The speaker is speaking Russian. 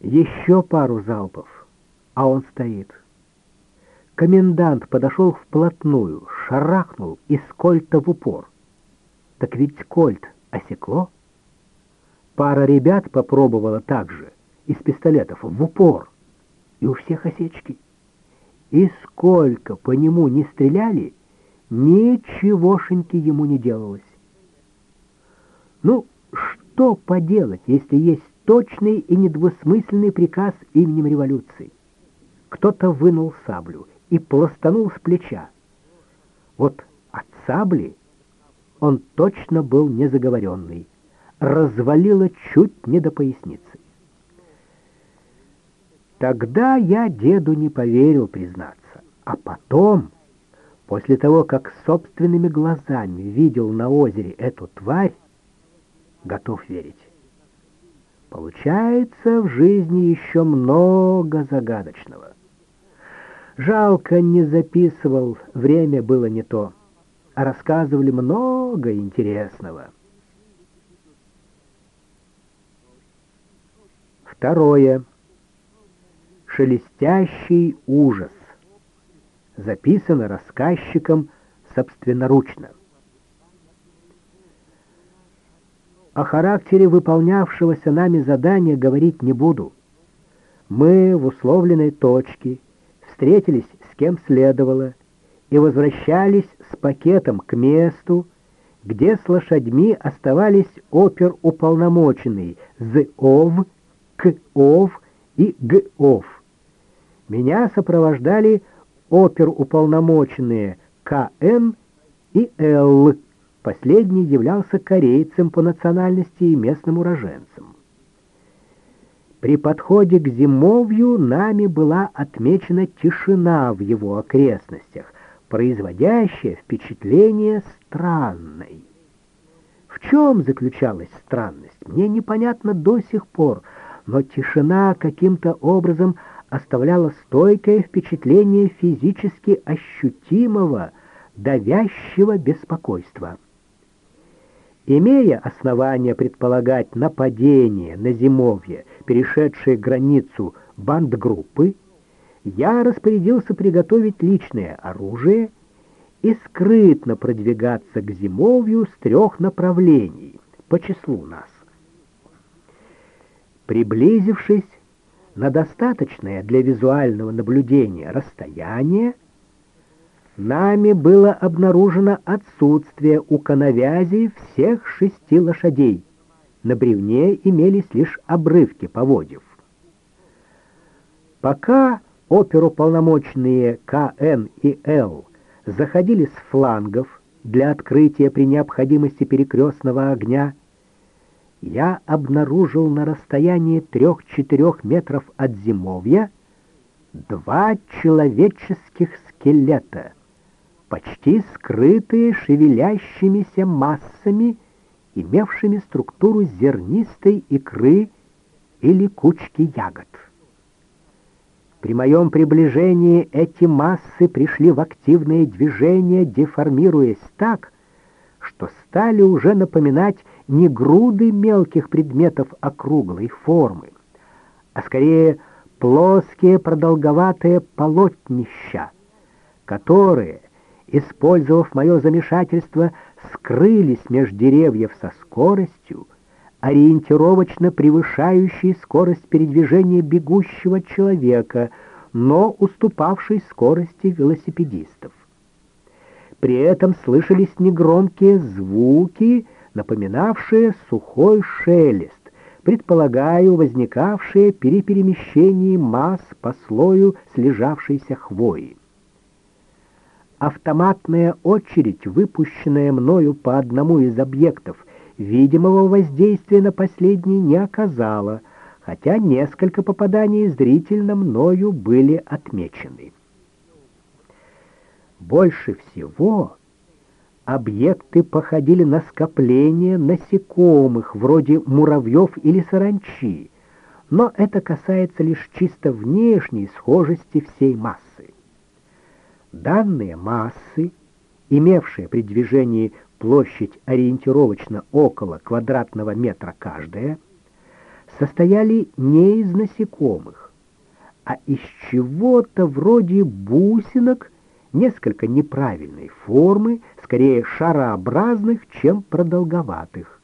Еще пару залпов, а он стоит. Комендант подошел вплотную, шарахнул из кольта в упор. Так ведь кольт осекло. Пара ребят попробовала так же, из пистолетов, в упор. И у всех осечки. И сколько по нему не стреляли, ничегошеньки ему не делалось. Ну, что поделать, если есть точный и недвусмысленный приказ именем революции? Кто-то вынул саблю и пластанул с плеча. Вот от сабли он точно был незаговоренный. Развалило чуть не до поясницы. Тогда я деду не поверил, признаться. А потом, после того, как собственными глазами видел на озере эту тварь, готов верить. Получается, в жизни еще много загадочного. Жалко, не записывал, время было не то. А рассказывали много интересного. Второе шелестящий ужас. Записано рассказчиком собственноручно. О характере выполнявшегося нами задания говорить не буду. Мы в условленной точке встретились с кем следовало и возвращались с пакетом к месту, где с лошадьми оставались оперуполномоченный ЗОВ, КОВ и ГОВ. Меня сопровождали оперуполномоченные К.Н. и Л. Последний являлся корейцем по национальности и местным уроженцем. При подходе к зимовью нами была отмечена тишина в его окрестностях, производящая впечатление странной. В чем заключалась странность, мне непонятно до сих пор, но тишина каким-то образом оставляло стойкое впечатление физически ощутимого, давящего беспокойства. Имея основания предполагать нападение на зимовье, перешедшее границу бандгруппы, я распорядился приготовить личное оружие и скрытно продвигаться к зимовью с трех направлений по числу нас. Приблизившись, на достаточное для визуального наблюдения расстояние, нами было обнаружено отсутствие у коновязей всех шести лошадей. На бревне имелись лишь обрывки поводьев. Пока оперуполномоченные КН и Л заходили с флангов для открытия при необходимости перекрестного огня, я обнаружил на расстоянии трех-четырех метров от зимовья два человеческих скелета, почти скрытые шевелящимися массами, имевшими структуру зернистой икры или кучки ягод. При моем приближении эти массы пришли в активное движение, деформируясь так, что стали уже напоминать не груды мелких предметов округлой формы, а скорее плоские продолговатые полотнища, которые, использовав мое замешательство, скрылись меж деревьев со скоростью, ориентировочно превышающей скорость передвижения бегущего человека, но уступавшей скорости велосипедистов. При этом слышались негромкие звуки, напоминавшие сухой шелест, предполагаю, возникавшие при перемещении масс по слою слежавшейся хвои. Автоматная очередь, выпущенная мною по одному из объектов, видимого воздействия на последний не оказала, хотя несколько попаданий зрительно мною были отмечены. Больше всего объекты походили на скопление насекомых, вроде муравьев или саранчи, но это касается лишь чисто внешней схожести всей массы. Данные массы, имевшие при движении площадь ориентировочно около квадратного метра каждая, состояли не из насекомых, а из чего-то вроде бусинок, несколько неправильной формы, скорее шарообразных, чем продолговатых.